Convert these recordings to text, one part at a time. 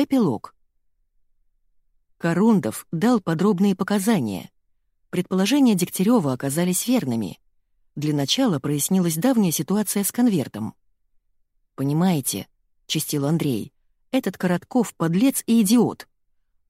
Эпилог. Корундов дал подробные показания. Предположения Дегтярева оказались верными. Для начала прояснилась давняя ситуация с конвертом. «Понимаете», — чистил Андрей, — «этот Коротков — подлец и идиот.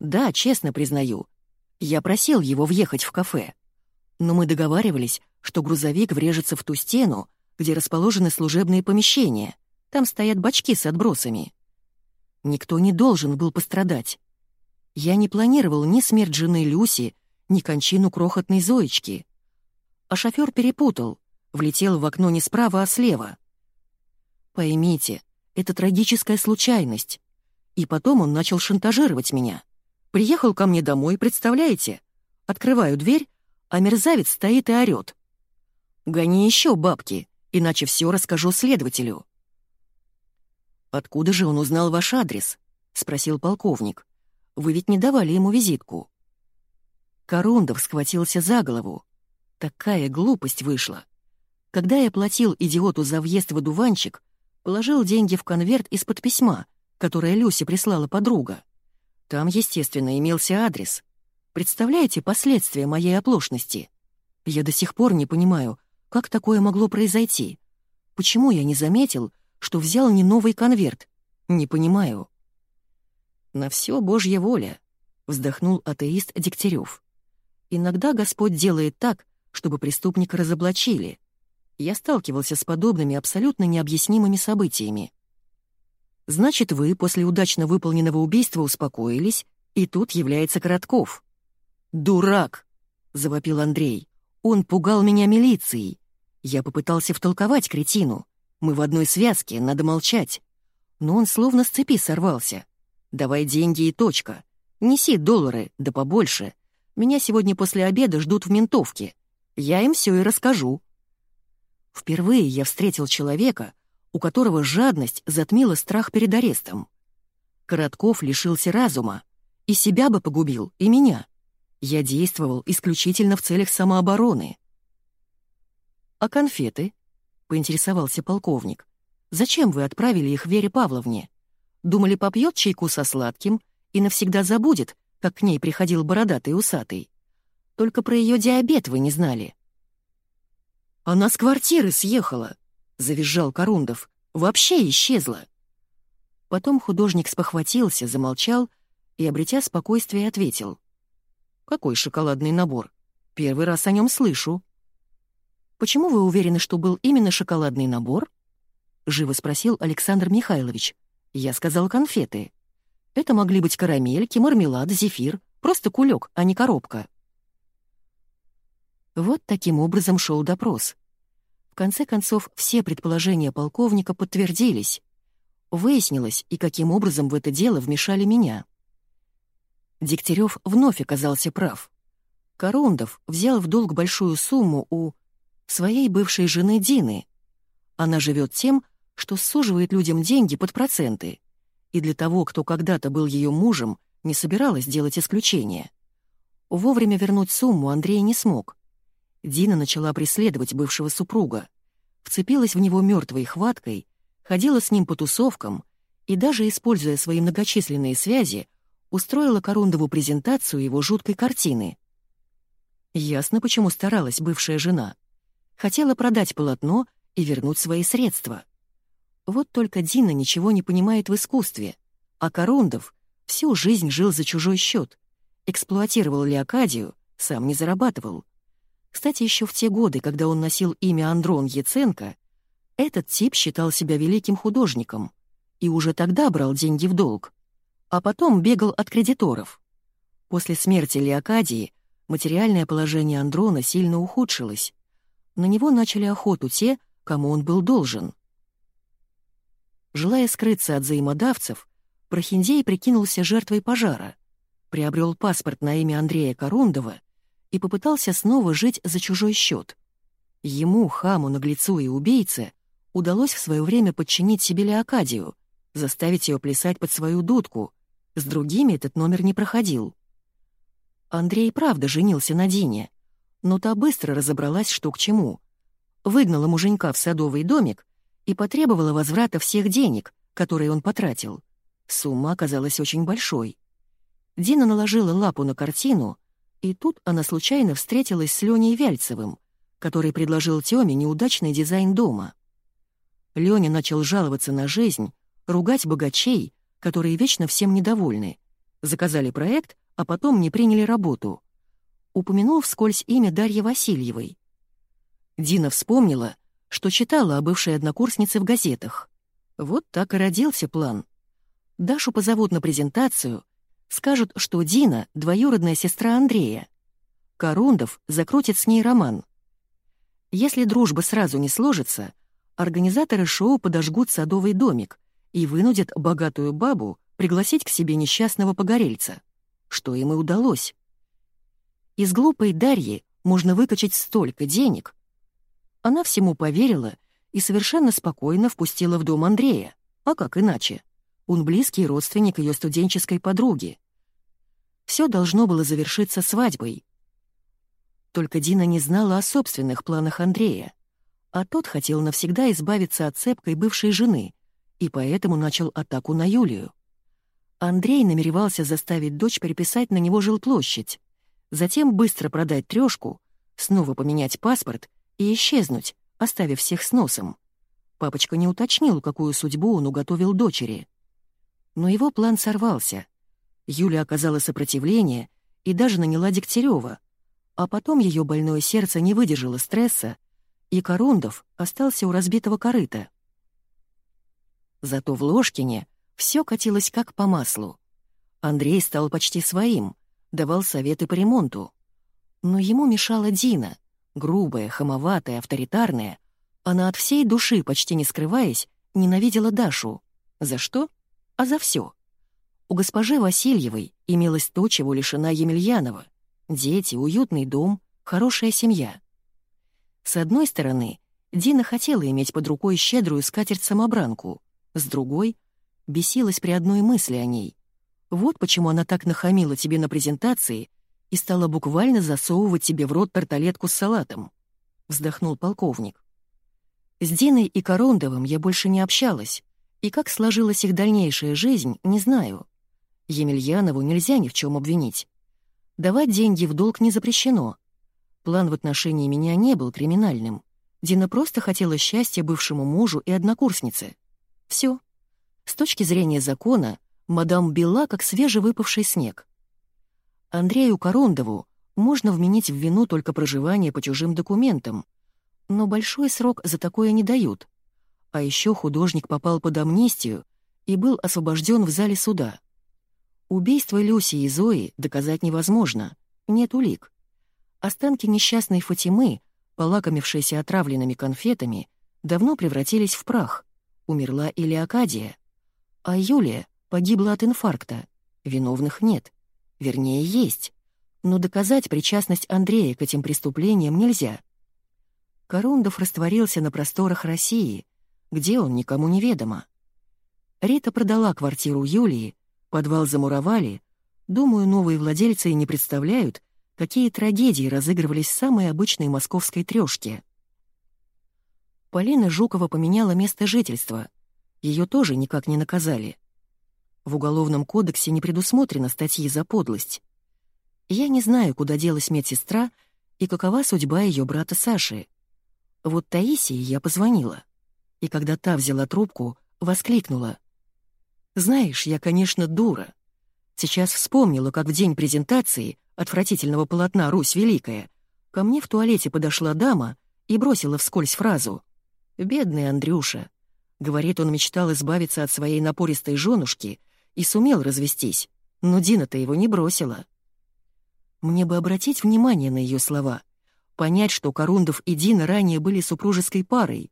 Да, честно признаю, я просил его въехать в кафе. Но мы договаривались, что грузовик врежется в ту стену, где расположены служебные помещения. Там стоят бачки с отбросами. Никто не должен был пострадать. Я не планировал ни смерть жены Люси, ни кончину крохотной Зоечки. А шофер перепутал, влетел в окно не справа, а слева. Поймите, это трагическая случайность. И потом он начал шантажировать меня. Приехал ко мне домой, представляете? Открываю дверь, а мерзавец стоит и орёт. «Гони еще бабки, иначе все расскажу следователю». «Откуда же он узнал ваш адрес?» — спросил полковник. «Вы ведь не давали ему визитку». Корундов схватился за голову. Такая глупость вышла. Когда я платил идиоту за въезд в одуванчик, положил деньги в конверт из-под письма, которое Люси прислала подруга. Там, естественно, имелся адрес. Представляете последствия моей оплошности? Я до сих пор не понимаю, как такое могло произойти. Почему я не заметил, что взял не новый конверт? Не понимаю. На все Божья воля, вздохнул атеист Дегтярев. Иногда Господь делает так, чтобы преступника разоблачили. Я сталкивался с подобными абсолютно необъяснимыми событиями. Значит, вы после удачно выполненного убийства успокоились, и тут является Коротков. «Дурак!» — завопил Андрей. «Он пугал меня милицией. Я попытался втолковать кретину. Мы в одной связке, надо молчать. Но он словно с цепи сорвался. Давай деньги и точка. Неси доллары, да побольше. Меня сегодня после обеда ждут в ментовке. Я им все и расскажу». Впервые я встретил человека, у которого жадность затмила страх перед арестом. Коротков лишился разума, и себя бы погубил, и меня. Я действовал исключительно в целях самообороны. «А конфеты?» — поинтересовался полковник. «Зачем вы отправили их Вере Павловне? Думали, попьет чайку со сладким и навсегда забудет, как к ней приходил бородатый усатый. Только про ее диабет вы не знали». «Она с квартиры съехала», — завизжал Корундов. «Вообще исчезла». Потом художник спохватился, замолчал и, обретя спокойствие, ответил. «Какой шоколадный набор? Первый раз о нем слышу». «Почему вы уверены, что был именно шоколадный набор?» — живо спросил Александр Михайлович. «Я сказал конфеты. Это могли быть карамельки, мармелад, зефир, просто кулек, а не коробка». Вот таким образом шел допрос конце концов, все предположения полковника подтвердились. Выяснилось, и каким образом в это дело вмешали меня. Дегтярев вновь оказался прав. Корундов взял в долг большую сумму у своей бывшей жены Дины. Она живет тем, что суживает людям деньги под проценты. И для того, кто когда-то был ее мужем, не собиралась делать исключения. Вовремя вернуть сумму Андрей не смог. Дина начала преследовать бывшего супруга, вцепилась в него мертвой хваткой, ходила с ним по тусовкам и даже, используя свои многочисленные связи, устроила Корундову презентацию его жуткой картины. Ясно, почему старалась бывшая жена. Хотела продать полотно и вернуть свои средства. Вот только Дина ничего не понимает в искусстве, а Корундов всю жизнь жил за чужой счет, эксплуатировал Леокадию, сам не зарабатывал. Кстати, еще в те годы, когда он носил имя Андрон Яценко, этот тип считал себя великим художником и уже тогда брал деньги в долг, а потом бегал от кредиторов. После смерти Леокадии материальное положение Андрона сильно ухудшилось. На него начали охоту те, кому он был должен. Желая скрыться от взаимодавцев, Прохиндей прикинулся жертвой пожара, приобрел паспорт на имя Андрея Корундова и попытался снова жить за чужой счет. Ему, хаму, наглецу и убийце, удалось в свое время подчинить себе Леокадию, заставить ее плясать под свою дудку. С другими этот номер не проходил. Андрей правда женился на Дине, но та быстро разобралась, что к чему. Выгнала муженька в садовый домик и потребовала возврата всех денег, которые он потратил. Сумма оказалась очень большой. Дина наложила лапу на картину, и тут она случайно встретилась с Леней Вяльцевым, который предложил Тёме неудачный дизайн дома. Лёня начал жаловаться на жизнь, ругать богачей, которые вечно всем недовольны. Заказали проект, а потом не приняли работу. Упомянул вскользь имя Дарьи Васильевой. Дина вспомнила, что читала о бывшей однокурснице в газетах. Вот так и родился план. Дашу позовут на презентацию, скажут, что Дина — двоюродная сестра Андрея. Корундов закрутит с ней роман. Если дружба сразу не сложится, организаторы шоу подожгут садовый домик и вынудят богатую бабу пригласить к себе несчастного погорельца, что им и удалось. Из глупой Дарьи можно выкачать столько денег. Она всему поверила и совершенно спокойно впустила в дом Андрея. А как иначе? Он близкий родственник ее студенческой подруги. Все должно было завершиться свадьбой. Только Дина не знала о собственных планах Андрея. А тот хотел навсегда избавиться от цепкой бывшей жены, и поэтому начал атаку на Юлию. Андрей намеревался заставить дочь переписать на него жилплощадь, затем быстро продать трешку, снова поменять паспорт и исчезнуть, оставив всех с носом. Папочка не уточнил, какую судьбу он уготовил дочери. Но его план сорвался. Юля оказала сопротивление и даже наняла Дегтярева, а потом ее больное сердце не выдержало стресса, и Корундов остался у разбитого корыта. Зато в Ложкине все катилось как по маслу. Андрей стал почти своим, давал советы по ремонту. Но ему мешала Дина, грубая, хамоватая, авторитарная. Она от всей души, почти не скрываясь, ненавидела Дашу. За что? а за все. У госпожи Васильевой имелось то, чего лишена Емельянова — дети, уютный дом, хорошая семья. С одной стороны, Дина хотела иметь под рукой щедрую скатерть-самобранку, с другой — бесилась при одной мысли о ней. Вот почему она так нахамила тебе на презентации и стала буквально засовывать тебе в рот тарталетку с салатом. Вздохнул полковник. С Диной и Корондовым я больше не общалась, и как сложилась их дальнейшая жизнь, не знаю. Емельянову нельзя ни в чем обвинить. Давать деньги в долг не запрещено. План в отношении меня не был криминальным. Дина просто хотела счастья бывшему мужу и однокурснице. Все. С точки зрения закона, мадам бела, как свежевыпавший снег. Андрею Корондову можно вменить в вину только проживание по чужим документам, но большой срок за такое не дают. А еще художник попал под амнистию и был освобожден в зале суда. Убийство Люси и Зои доказать невозможно, нет улик. Останки несчастной Фатимы, полакомившейся отравленными конфетами, давно превратились в прах. Умерла и Леокадия. А Юлия погибла от инфаркта. Виновных нет. Вернее, есть. Но доказать причастность Андрея к этим преступлениям нельзя. Корундов растворился на просторах России, где он никому не ведомо. Рита продала квартиру Юлии, подвал замуровали. Думаю, новые владельцы и не представляют, какие трагедии разыгрывались в самой обычной московской трёшке. Полина Жукова поменяла место жительства. Ее тоже никак не наказали. В Уголовном кодексе не предусмотрено статьи за подлость. Я не знаю, куда делась медсестра и какова судьба ее брата Саши. Вот Таисии я позвонила и когда та взяла трубку, воскликнула. «Знаешь, я, конечно, дура. Сейчас вспомнила, как в день презентации отвратительного полотна «Русь Великая» ко мне в туалете подошла дама и бросила вскользь фразу. «Бедный Андрюша». Говорит, он мечтал избавиться от своей напористой женушки и сумел развестись, но Дина-то его не бросила. Мне бы обратить внимание на ее слова, понять, что Корундов и Дина ранее были супружеской парой,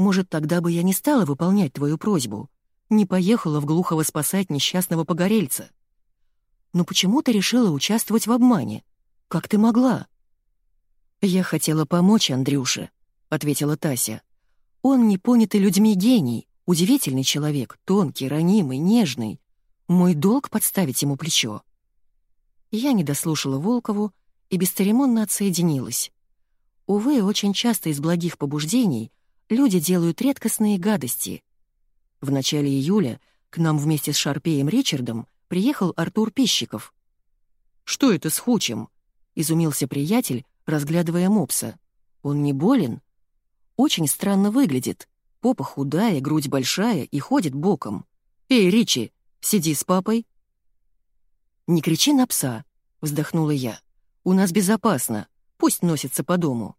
может, тогда бы я не стала выполнять твою просьбу, не поехала в Глухово спасать несчастного погорельца. Но почему ты решила участвовать в обмане? Как ты могла?» «Я хотела помочь Андрюше», — ответила Тася. «Он непонятый людьми гений, удивительный человек, тонкий, ранимый, нежный. Мой долг — подставить ему плечо». Я не дослушала Волкову и бесцеремонно отсоединилась. Увы, очень часто из благих побуждений люди делают редкостные гадости. В начале июля К нам вместе с Шарпеем Ричардом приехал Артур Пищиков. «Что это с Хучем?» — изумился приятель, разглядывая мопса. «Он не болен?» «Очень странно выглядит. Попа худая, грудь большая и ходит боком. Эй, Ричи, сиди с папой». «Не кричи на пса», — вздохнула я. «У нас безопасно. Пусть носится по дому».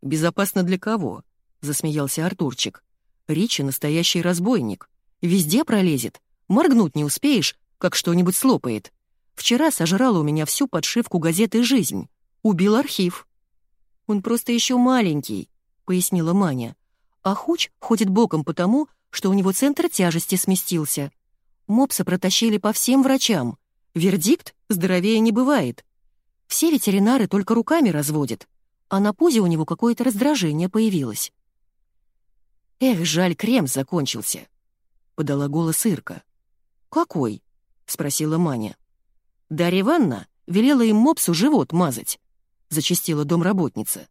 «Безопасно для кого?» — засмеялся Артурчик. «Ричи — настоящий разбойник. Везде пролезет. Моргнуть не успеешь, как что-нибудь слопает. Вчера сожрала у меня всю подшивку газеты «Жизнь». Убил архив». «Он просто еще маленький», — пояснила Маня. «А Хуч ходит боком потому, что у него центр тяжести сместился. Мопса протащили по всем врачам. Вердикт — здоровее не бывает. Все ветеринары только руками разводят, а на пузе у него какое-то раздражение появилось. «Эх, жаль, крем закончился», — подала голос Ирка. «Какой?» — спросила Маня. Дарья Ивановна велела им мопсу живот мазать, — зачастила домработница.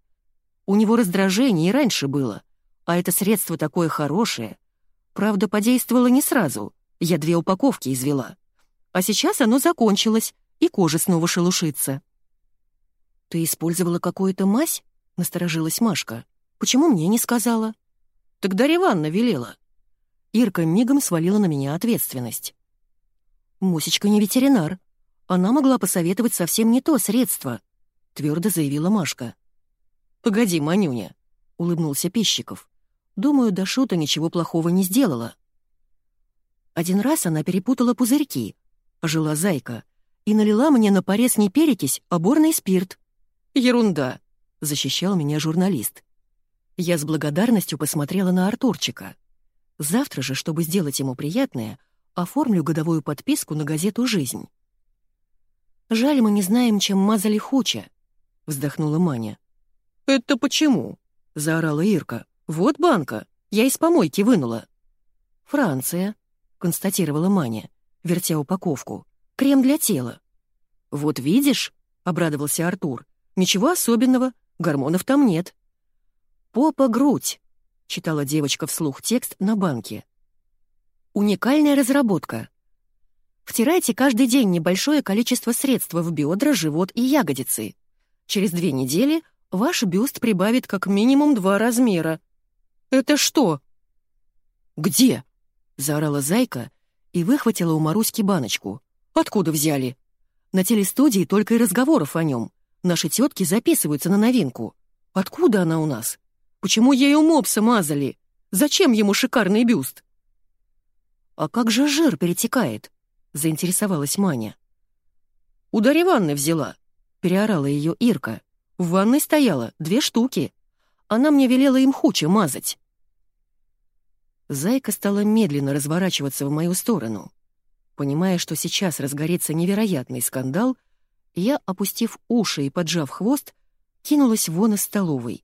У него раздражение и раньше было, а это средство такое хорошее. Правда, подействовало не сразу, я две упаковки извела. А сейчас оно закончилось, и кожа снова шелушится. «Ты использовала какую-то мазь?» — насторожилась Машка. «Почему мне не сказала?» «Так Дарья Ивановна велела». Ирка мигом свалила на меня ответственность. «Мусечка не ветеринар. Она могла посоветовать совсем не то средство», — твердо заявила Машка. «Погоди, Манюня», — улыбнулся Пищиков. «Думаю, до шута ничего плохого не сделала». Один раз она перепутала пузырьки, — жила зайка, и налила мне на порез не перекись, а борный спирт. «Ерунда», — защищал меня журналист. Я с благодарностью посмотрела на Артурчика. Завтра же, чтобы сделать ему приятное, оформлю годовую подписку на газету «Жизнь». «Жаль, мы не знаем, чем мазали Хуча», — вздохнула Маня. «Это почему?» — заорала Ирка. «Вот банка. Я из помойки вынула». «Франция», — констатировала Маня, вертя упаковку. «Крем для тела». «Вот видишь», — обрадовался Артур, Ничего особенного, гормонов там нет. «Попа-грудь», — читала девочка вслух текст на банке. Уникальная разработка. Втирайте каждый день небольшое количество средств в бедра, живот и ягодицы. Через две недели ваш бюст прибавит как минимум два размера. «Это что?» «Где?» — заорала Зайка и выхватила у Маруськи баночку. «Откуда взяли?» «На телестудии только и разговоров о нем. Наши тетки записываются на новинку. Откуда она у нас? Почему ею мопса мазали? Зачем ему шикарный бюст? А как же жир перетекает? Заинтересовалась Маня. У Ивановны взяла. Переорала ее Ирка. В ванной стояла две штуки. Она мне велела им хуче мазать. Зайка стала медленно разворачиваться в мою сторону. Понимая, что сейчас разгорится невероятный скандал, я, опустив уши и поджав хвост, кинулась вон из столовой.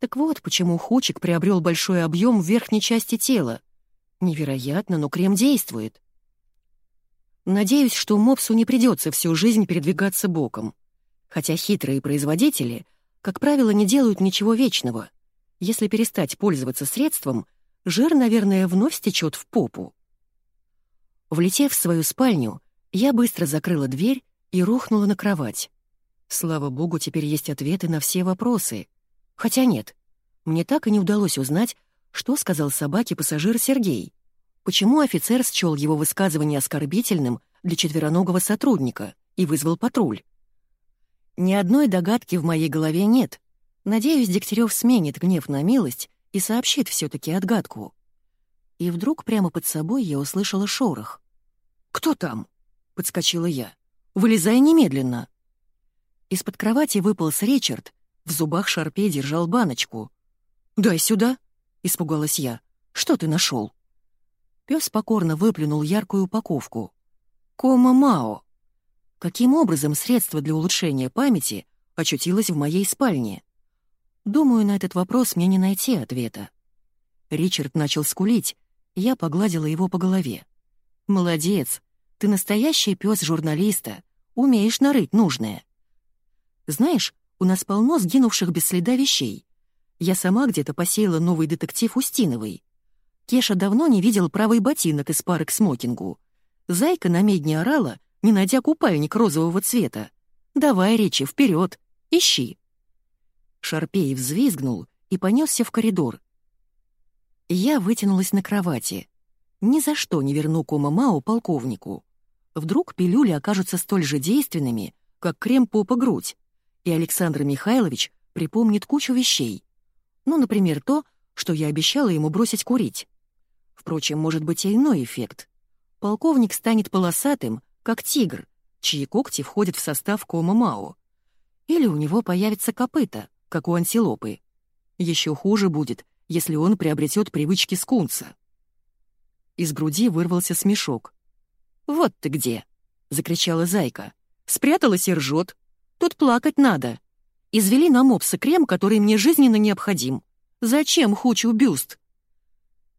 Так вот, почему Хучик приобрел большой объем в верхней части тела. Невероятно, но крем действует. Надеюсь, что мопсу не придется всю жизнь передвигаться боком. Хотя хитрые производители, как правило, не делают ничего вечного. Если перестать пользоваться средством, жир, наверное, вновь стечет в попу. Влетев в свою спальню, я быстро закрыла дверь и рухнула на кровать. Слава богу, теперь есть ответы на все вопросы. Хотя нет, мне так и не удалось узнать, что сказал собаке пассажир Сергей. Почему офицер счел его высказывание оскорбительным для четвероногого сотрудника и вызвал патруль? Ни одной догадки в моей голове нет. Надеюсь, Дегтярев сменит гнев на милость и сообщит все-таки отгадку. И вдруг прямо под собой я услышала шорох. «Кто там?» — подскочила я. Вылезай немедленно!» Из-под кровати выполз Ричард, в зубах шарпе держал баночку. «Дай сюда!» — испугалась я. «Что ты нашел?» Пес покорно выплюнул яркую упаковку. «Кома-мао!» Каким образом средство для улучшения памяти очутилось в моей спальне? Думаю, на этот вопрос мне не найти ответа. Ричард начал скулить, я погладила его по голове. «Молодец, ты настоящий пес журналиста, умеешь нарыть нужное. Знаешь, у нас полно сгинувших без следа вещей. Я сама где-то посеяла новый детектив Устиновой. Кеша давно не видел правый ботинок из пары к смокингу. Зайка на медне орала, не найдя купальник розового цвета. «Давай, Речи, вперед, ищи!» Шарпей взвизгнул и понесся в коридор. Я вытянулась на кровати. Ни за что не верну Кома Мао полковнику. Вдруг пилюли окажутся столь же действенными, как крем попа-грудь, и Александр Михайлович припомнит кучу вещей. Ну, например, то, что я обещала ему бросить курить. Впрочем, может быть и иной эффект. Полковник станет полосатым, как тигр, чьи когти входят в состав кома Мао. Или у него появится копыта, как у антилопы. Еще хуже будет, если он приобретет привычки скунса. Из груди вырвался смешок. «Вот ты где!» — закричала зайка. «Спряталась и ржет. Тут плакать надо. Извели на мопса крем, который мне жизненно необходим. Зачем хучу бюст?»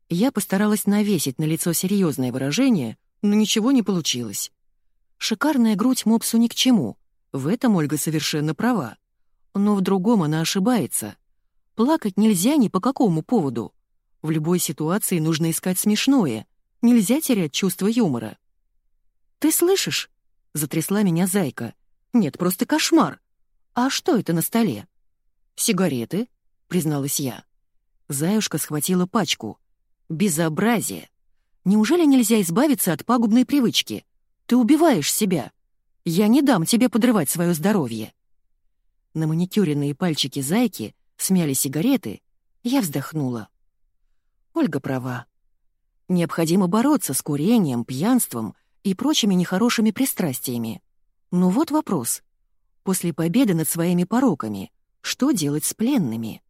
Я постаралась навесить на лицо серьезное выражение, но ничего не получилось. Шикарная грудь мопсу ни к чему. В этом Ольга совершенно права. Но в другом она ошибается. Плакать нельзя ни по какому поводу. В любой ситуации нужно искать смешное. Нельзя терять чувство юмора. «Ты слышишь?» — затрясла меня зайка. «Нет, просто кошмар. А что это на столе?» «Сигареты», — призналась я. Заюшка схватила пачку. Безобразие. Неужели нельзя избавиться от пагубной привычки? Ты убиваешь себя. Я не дам тебе подрывать свое здоровье. На маникюренные пальчики зайки смяли сигареты, я вздохнула. Ольга права. Необходимо бороться с курением, пьянством и прочими нехорошими пристрастиями. Но вот вопрос. После победы над своими пороками, что делать с пленными?